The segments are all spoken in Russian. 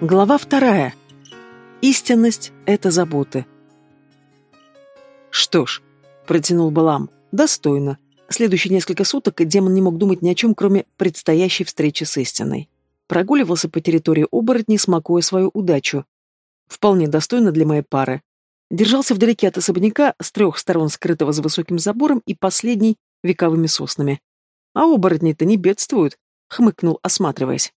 Глава вторая. Истинность — это заботы. Что ж, протянул Балам, достойно. Следующие несколько суток демон не мог думать ни о чем, кроме предстоящей встречи с истиной. Прогуливался по территории оборотней, смакуя свою удачу. Вполне достойно для моей пары. Держался вдалеке от особняка, с трех сторон скрытого за высоким забором и последней — вековыми соснами. А оборотни-то не бедствуют, хмыкнул, осматриваясь.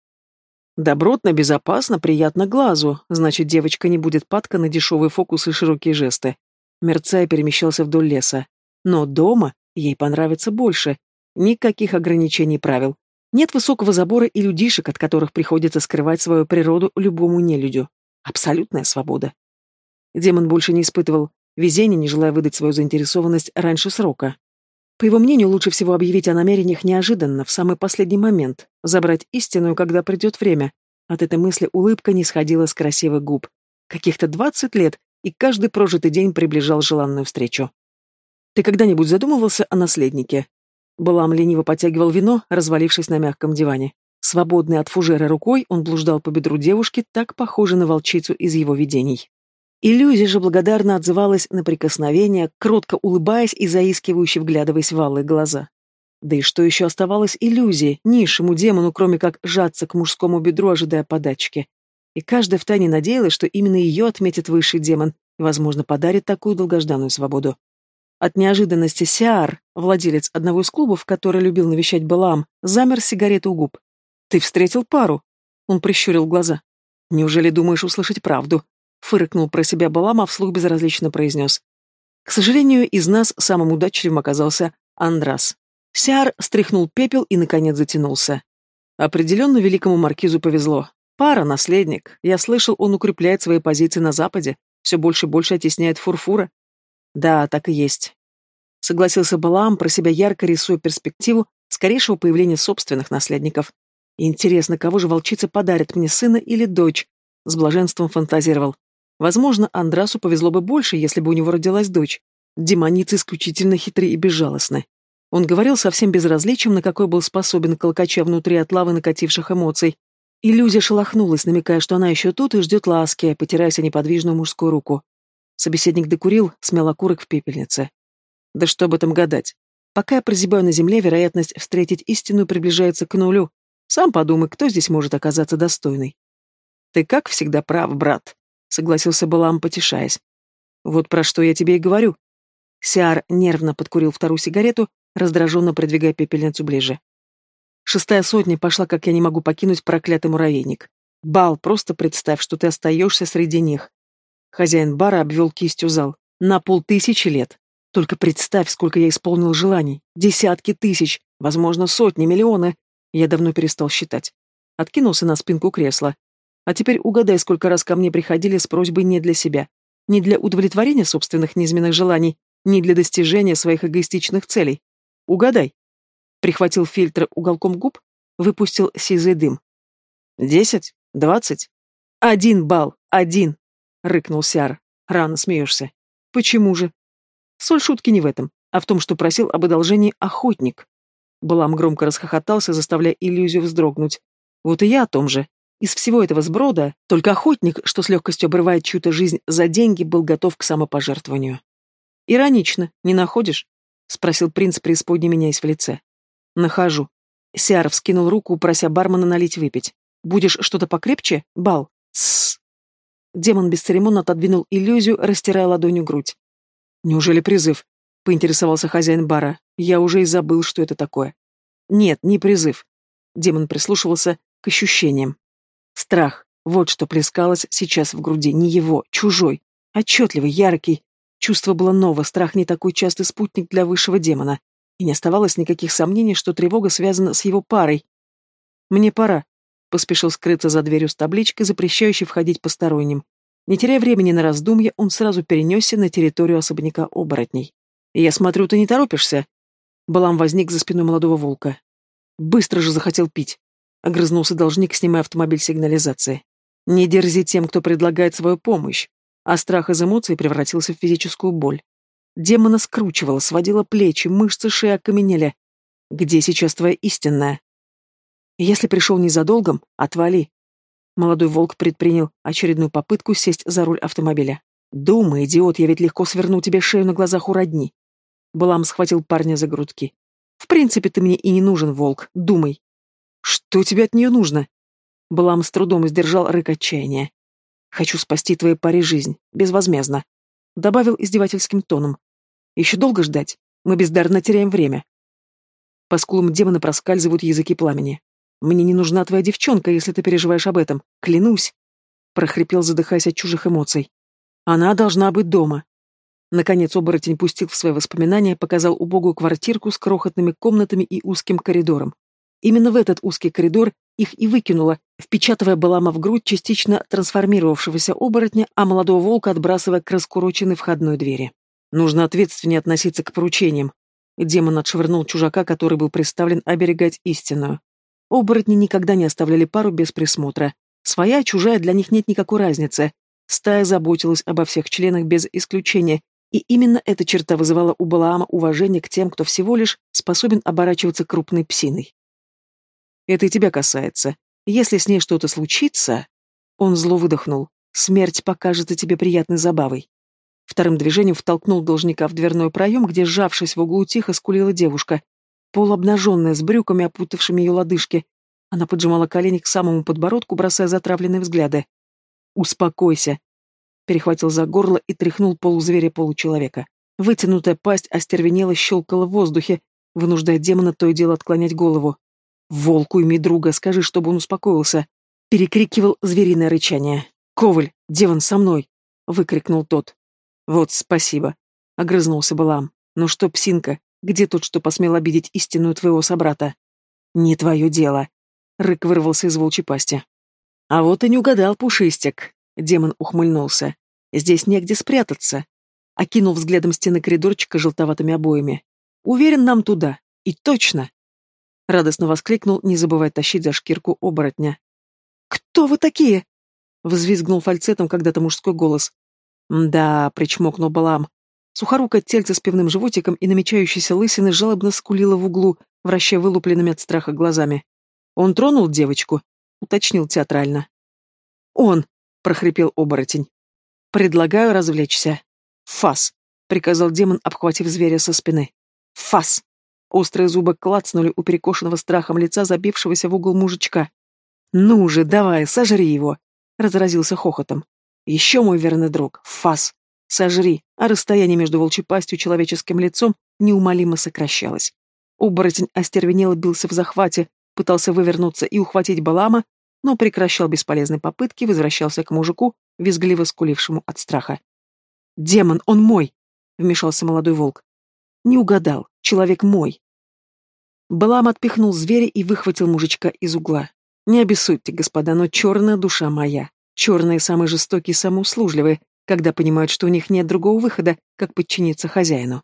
Добротно, безопасно, приятно глазу, значит, девочка не будет падка на дешевые фокусы и широкие жесты. Мерцая перемещался вдоль леса. Но дома ей понравится больше. Никаких ограничений правил. Нет высокого забора и людишек, от которых приходится скрывать свою природу любому нелюдю. Абсолютная свобода. Демон больше не испытывал везения, не желая выдать свою заинтересованность раньше срока. По его мнению, лучше всего объявить о намерениях неожиданно, в самый последний момент, забрать истинную, когда придет время. От этой мысли улыбка не сходила с красивых губ. Каких-то двадцать лет, и каждый прожитый день приближал желанную встречу. «Ты когда-нибудь задумывался о наследнике?» Балам лениво потягивал вино, развалившись на мягком диване. Свободный от фужера рукой, он блуждал по бедру девушки, так похожей на волчицу из его видений. Иллюзия же благодарно отзывалась на прикосновение, кротко улыбаясь и заискивающе вглядываясь в алые глаза. Да и что еще оставалось иллюзией, низшему демону, кроме как сжаться к мужскому бедру, ожидая подачки. И каждая втайне надеялась, что именно ее отметит высший демон и, возможно, подарит такую долгожданную свободу. От неожиданности Сиар, владелец одного из клубов, который любил навещать Балаам, замер с сигаретой у губ. «Ты встретил пару?» Он прищурил глаза. «Неужели думаешь услышать правду?» Фыркнул про себя Балам, а вслух безразлично произнес. К сожалению, из нас самым удачливым оказался Андрас. Сиар стряхнул пепел и, наконец, затянулся. Определенно великому маркизу повезло. Пара, наследник. Я слышал, он укрепляет свои позиции на Западе, все больше и больше оттесняет фурфура. Да, так и есть. Согласился Балаам, про себя ярко рисуя перспективу скорейшего появления собственных наследников. Интересно, кого же волчица подарит мне, сына или дочь? С блаженством фантазировал. Возможно, Андрасу повезло бы больше, если бы у него родилась дочь. Демоницы исключительно хитры и безжалостны. Он говорил совсем безразличием, на какой был способен колкача внутри от лавы накативших эмоций. Иллюзия шелохнулась, намекая, что она еще тут и ждет ласки, потираясь о неподвижную мужскую руку. Собеседник докурил, смял окурок в пепельнице. Да что об этом гадать. Пока я прозябаю на земле, вероятность встретить истину приближается к нулю. Сам подумай, кто здесь может оказаться достойный. Ты как всегда прав, брат согласился Балам, потешаясь. Вот про что я тебе и говорю. Сиар нервно подкурил вторую сигарету, раздраженно продвигая пепельницу ближе. Шестая сотня пошла, как я не могу покинуть проклятый муравейник. Бал, просто представь, что ты остаешься среди них. Хозяин бара обвел кистью зал. На полтысячи лет. Только представь, сколько я исполнил желаний. Десятки тысяч, возможно, сотни, миллионы. Я давно перестал считать. Откинулся на спинку кресла. А теперь угадай, сколько раз ко мне приходили с просьбой не для себя, не для удовлетворения собственных низменных желаний, не для достижения своих эгоистичных целей. Угадай. Прихватил фильтр уголком губ, выпустил сизый дым. Десять? Двадцать? Один балл, один! Рыкнул Сиар. Рано смеешься. Почему же? Соль шутки не в этом, а в том, что просил об одолжении охотник. Балам громко расхохотался, заставляя иллюзию вздрогнуть. Вот и я о том же. Из всего этого сброда только охотник, что с легкостью обрывает чью-то жизнь за деньги, был готов к самопожертвованию. «Иронично, не находишь?» — спросил принц, преисподней меняясь в лице. «Нахожу». Сиар вскинул руку, прося бармена налить выпить. «Будешь что-то покрепче? Бал?» «Тссс». Демон бесцеремонно отодвинул иллюзию, растирая ладонью грудь. «Неужели призыв?» — поинтересовался хозяин бара. «Я уже и забыл, что это такое». «Нет, не призыв». Демон прислушивался к ощущениям. Страх. Вот что плескалось сейчас в груди. Не его, чужой. Отчетливый, яркий. Чувство было ново, страх не такой частый спутник для высшего демона. И не оставалось никаких сомнений, что тревога связана с его парой. «Мне пора», — поспешил скрыться за дверью с табличкой, запрещающей входить посторонним. Не теряя времени на раздумья, он сразу перенесся на территорию особняка оборотней. «Я смотрю, ты не торопишься?» Балам возник за спиной молодого волка. Быстро же захотел пить. Огрызнулся должник, снимая автомобиль сигнализации. Не дерзи тем, кто предлагает свою помощь. А страх из эмоций превратился в физическую боль. Демона скручивала, сводила плечи, мышцы шеи окаменели. Где сейчас твоя истинная? Если пришел не за долгом, отвали. Молодой волк предпринял очередную попытку сесть за руль автомобиля. «Думай, идиот, я ведь легко сверну тебе шею на глазах у родни». Балам схватил парня за грудки. «В принципе, ты мне и не нужен, волк. Думай». «Что тебе от нее нужно?» Балам с трудом сдержал рык отчаяния. «Хочу спасти твоей паре жизнь. Безвозмездно», — добавил издевательским тоном. «Еще долго ждать? Мы бездарно теряем время». По скулам демона проскальзывают языки пламени. «Мне не нужна твоя девчонка, если ты переживаешь об этом. Клянусь!» прохрипел, задыхаясь от чужих эмоций. «Она должна быть дома». Наконец оборотень пустил в свои воспоминания, показал убогую квартирку с крохотными комнатами и узким коридором. Именно в этот узкий коридор их и выкинуло, впечатывая Балама в грудь частично трансформировавшегося оборотня, а молодого волка отбрасывая к раскуроченной входной двери. Нужно ответственнее относиться к поручениям. Демон отшвырнул чужака, который был представлен оберегать истинную. Оборотни никогда не оставляли пару без присмотра. Своя, чужая, для них нет никакой разницы. Стая заботилась обо всех членах без исключения, и именно эта черта вызывала у Балаама уважение к тем, кто всего лишь способен оборачиваться крупной псиной. «Это и тебя касается. Если с ней что-то случится...» Он зло выдохнул. «Смерть покажется тебе приятной забавой». Вторым движением втолкнул должника в дверной проем, где, сжавшись в углу, тихо скулила девушка, полуобнаженная, с брюками, опутавшими ее лодыжки. Она поджимала колени к самому подбородку, бросая затравленные взгляды. «Успокойся!» Перехватил за горло и тряхнул полузверя-получеловека. Вытянутая пасть остервенела, щелкала в воздухе, вынуждая демона то и дело отклонять голову. «Волку имей друга, скажи, чтобы он успокоился!» Перекрикивал звериное рычание. «Коваль, демон со мной!» — выкрикнул тот. «Вот, спасибо», — огрызнулся Балам. «Ну что, псинка, где тот, что посмел обидеть истинную твоего собрата?» «Не твое дело», — рык вырвался из волчьей пасти. «А вот и не угадал, пушистик», — демон ухмыльнулся. «Здесь негде спрятаться», — окинул взглядом стены коридорчика желтоватыми обоями. «Уверен, нам туда. И точно!» Радостно воскликнул, не забывая тащить за шкирку оборотня. «Кто вы такие?» — взвизгнул фальцетом когда-то мужской голос. «Да», — причмокнул Балам. Сухорукое тельце с пивным животиком и намечающейся лысины жалобно скулило в углу, вращая вылупленными от страха глазами. «Он тронул девочку?» — уточнил театрально. «Он!» — прохрипел оборотень. «Предлагаю развлечься». «Фас!» — приказал демон, обхватив зверя со спины. «Фас!» Острые зубы клацнули у перекошенного страхом лица забившегося в угол мужичка. «Ну же, давай, сожри его!» — разразился хохотом. Еще мой верный друг, фас, сожри, а расстояние между волчьей пастью и человеческим лицом неумолимо сокращалось. Оборотень остервенело бился в захвате, пытался вывернуться и ухватить Балама, но прекращал бесполезные попытки, возвращался к мужику, визгливо скулившему от страха. «Демон, он мой!» — вмешался молодой волк. «Не угадал, человек мой!» Балам отпихнул зверя и выхватил мужичка из угла. «Не обессудьте, господа, но черная душа моя. Черные самые жестокие и самоуслужливые, когда понимают, что у них нет другого выхода, как подчиниться хозяину.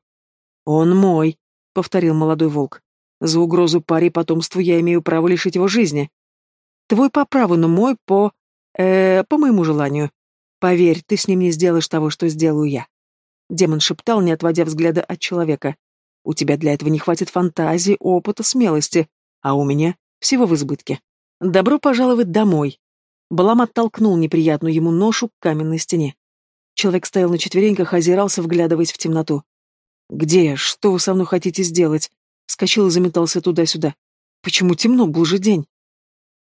«Он мой», — повторил молодой волк. «За угрозу паре потомству я имею право лишить его жизни. Твой по праву, но мой по... э по моему желанию. Поверь, ты с ним не сделаешь того, что сделаю я». Демон шептал, не отводя взгляда от человека. «У тебя для этого не хватит фантазии, опыта, смелости, а у меня всего в избытке. Добро пожаловать домой, Балам оттолкнул неприятную ему ношу к каменной стене. Человек стоял на четвереньках, озирался, вглядываясь в темноту. «Где? Что вы со мной хотите сделать?» Вскочил и заметался туда-сюда. «Почему темно? Был же день!»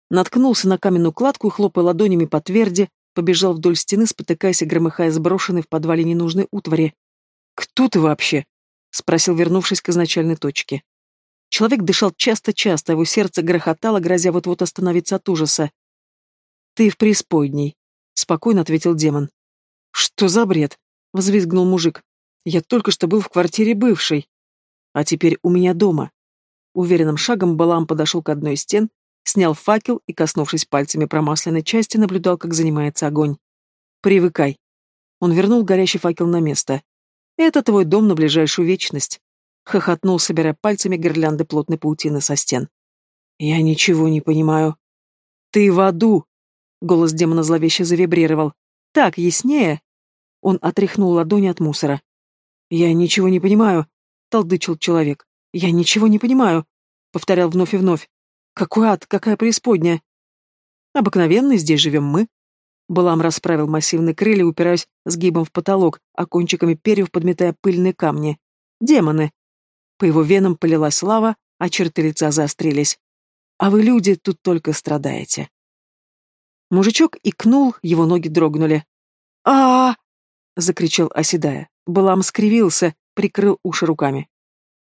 Наткнулся на каменную кладку и, хлопая ладонями по тверди, побежал вдоль стены, спотыкаясь и громыхая сброшенной в подвале ненужной утвари. «Кто ты вообще?» — спросил, вернувшись к изначальной точке. Человек дышал часто-часто, его сердце грохотало, грозя вот-вот остановиться от ужаса. «Ты в преисподней», — спокойно ответил демон. «Что за бред?» — взвизгнул мужик. «Я только что был в квартире бывшей. А теперь у меня дома». Уверенным шагом Балам подошел к одной из стен, снял факел и, коснувшись пальцами промасленной части, наблюдал, как занимается огонь. «Привыкай». Он вернул горящий факел на место. «Это твой дом на ближайшую вечность», — хохотнул, собирая пальцами гирлянды плотной паутины со стен. «Я ничего не понимаю». «Ты в аду!» Голос демона зловеще завибрировал. «Так, яснее?» Он отряхнул ладони от мусора. «Я ничего не понимаю», — толдычил человек. «Я ничего не понимаю», — повторял вновь и вновь. «Какой ад, какая преисподняя?» Обыкновенный, здесь живем мы. Балам расправил массивные крылья, упираясь сгибом в потолок, а кончиками перьев подметая пыльные камни. Демоны. По его венам полилась лава, а черты лица заострились. А вы, люди, тут только страдаете. Мужичок икнул, его ноги дрогнули. а, -а, закричал, оседая. Балам скривился, прикрыл уши руками.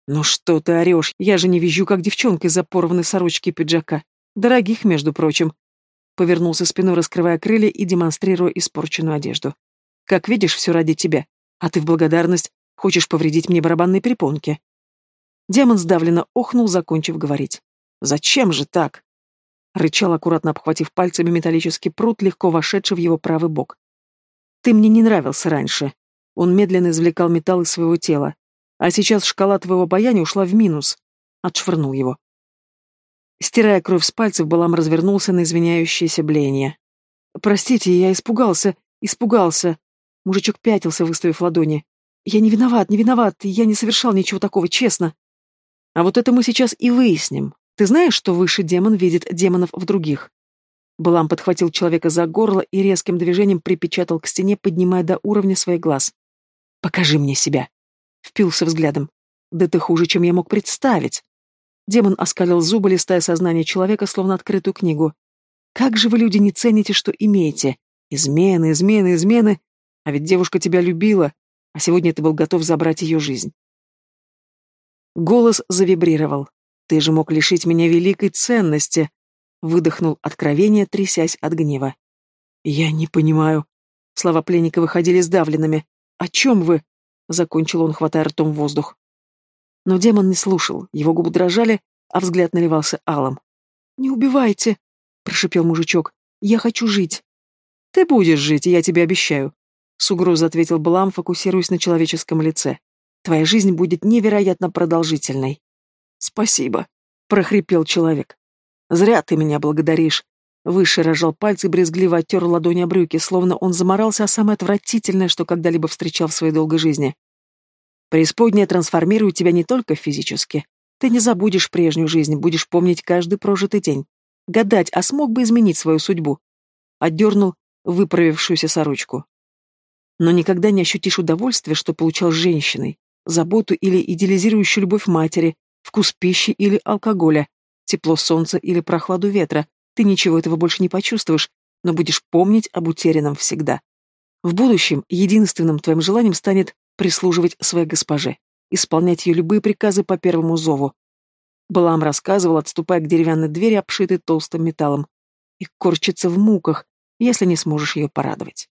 «Ну что ты орешь? Я же не визжу, как девчонка из-за порванной сорочки и пиджака. Дорогих, между прочим». Повернулся спиной, раскрывая крылья и демонстрируя испорченную одежду. «Как видишь, все ради тебя. А ты в благодарность хочешь повредить мне барабанные перепонки». Демон сдавленно охнул, закончив говорить. «Зачем же так?» Рычал, аккуратно обхватив пальцами металлический прут, легко вошедший в его правый бок. «Ты мне не нравился раньше». Он медленно извлекал металл из своего тела. А сейчас шкала твоего обаяния ушла в минус. Отшвырнул его. Стирая кровь с пальцев, Балам развернулся на извиняющееся блеяние. «Простите, я испугался, испугался». Мужичок пятился, выставив ладони. «Я не виноват, не виноват, я не совершал ничего такого, честно». «А вот это мы сейчас и выясним. Ты знаешь, что высший демон видит демонов в других?» Балам подхватил человека за горло и резким движением припечатал к стене, поднимая до уровня своих глаз. «Покажи мне себя». Впился взглядом. Да ты хуже, чем я мог представить. Демон оскалил зубы, листая сознание человека, словно открытую книгу. Как же вы, люди, не цените, что имеете? Измены, измены, измены. А ведь девушка тебя любила, а сегодня ты был готов забрать ее жизнь. Голос завибрировал. Ты же мог лишить меня великой ценности. Выдохнул откровение, трясясь от гнева. Я не понимаю. Слова пленника выходили сдавленными. О чем вы? Закончил он, хватая ртом воздух. Но демон не слушал, его губы дрожали, а взгляд наливался алым. «Не убивайте!» — прошипел мужичок. «Я хочу жить!» «Ты будешь жить, я тебе обещаю!» С угрозой ответил Блам, фокусируясь на человеческом лице. «Твоя жизнь будет невероятно продолжительной!» «Спасибо!» — прохрипел человек. «Зря ты меня благодаришь!» Выше рожал пальцы брезгливо оттер ладони о брюки, словно он заморался, а самое отвратительное, что когда-либо встречал в своей долгой жизни. Преисподняя трансформирует тебя не только физически. Ты не забудешь прежнюю жизнь, будешь помнить каждый прожитый день. Гадать, а смог бы изменить свою судьбу? Отдернул выправившуюся сорочку. Но никогда не ощутишь удовольствия, что получал с женщиной, заботу или идеализирующую любовь матери, вкус пищи или алкоголя, тепло солнца или прохладу ветра, ты ничего этого больше не почувствуешь, но будешь помнить об утерянном всегда. В будущем единственным твоим желанием станет прислуживать своей госпоже, исполнять ее любые приказы по первому зову. Балам рассказывал, отступая к деревянной двери, обшитой толстым металлом, и корчится в муках, если не сможешь ее порадовать.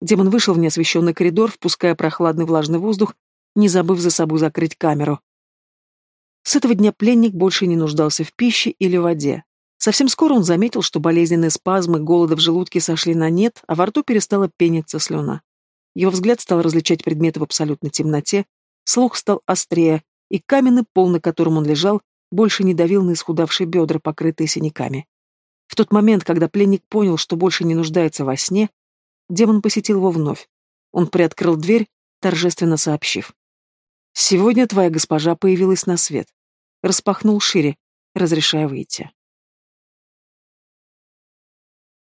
Демон вышел в неосвещенный коридор, впуская прохладный влажный воздух, не забыв за собой закрыть камеру. С этого дня пленник больше не нуждался в пище или воде. Совсем скоро он заметил, что болезненные спазмы голода в желудке сошли на нет, а во рту перестала пениться слюна. Его взгляд стал различать предметы в абсолютной темноте, слух стал острее, и каменный пол, на котором он лежал, больше не давил на исхудавшие бедра, покрытые синяками. В тот момент, когда пленник понял, что больше не нуждается во сне, демон посетил его вновь. Он приоткрыл дверь, торжественно сообщив. «Сегодня твоя госпожа появилась на свет». Распахнул шире, разрешая выйти.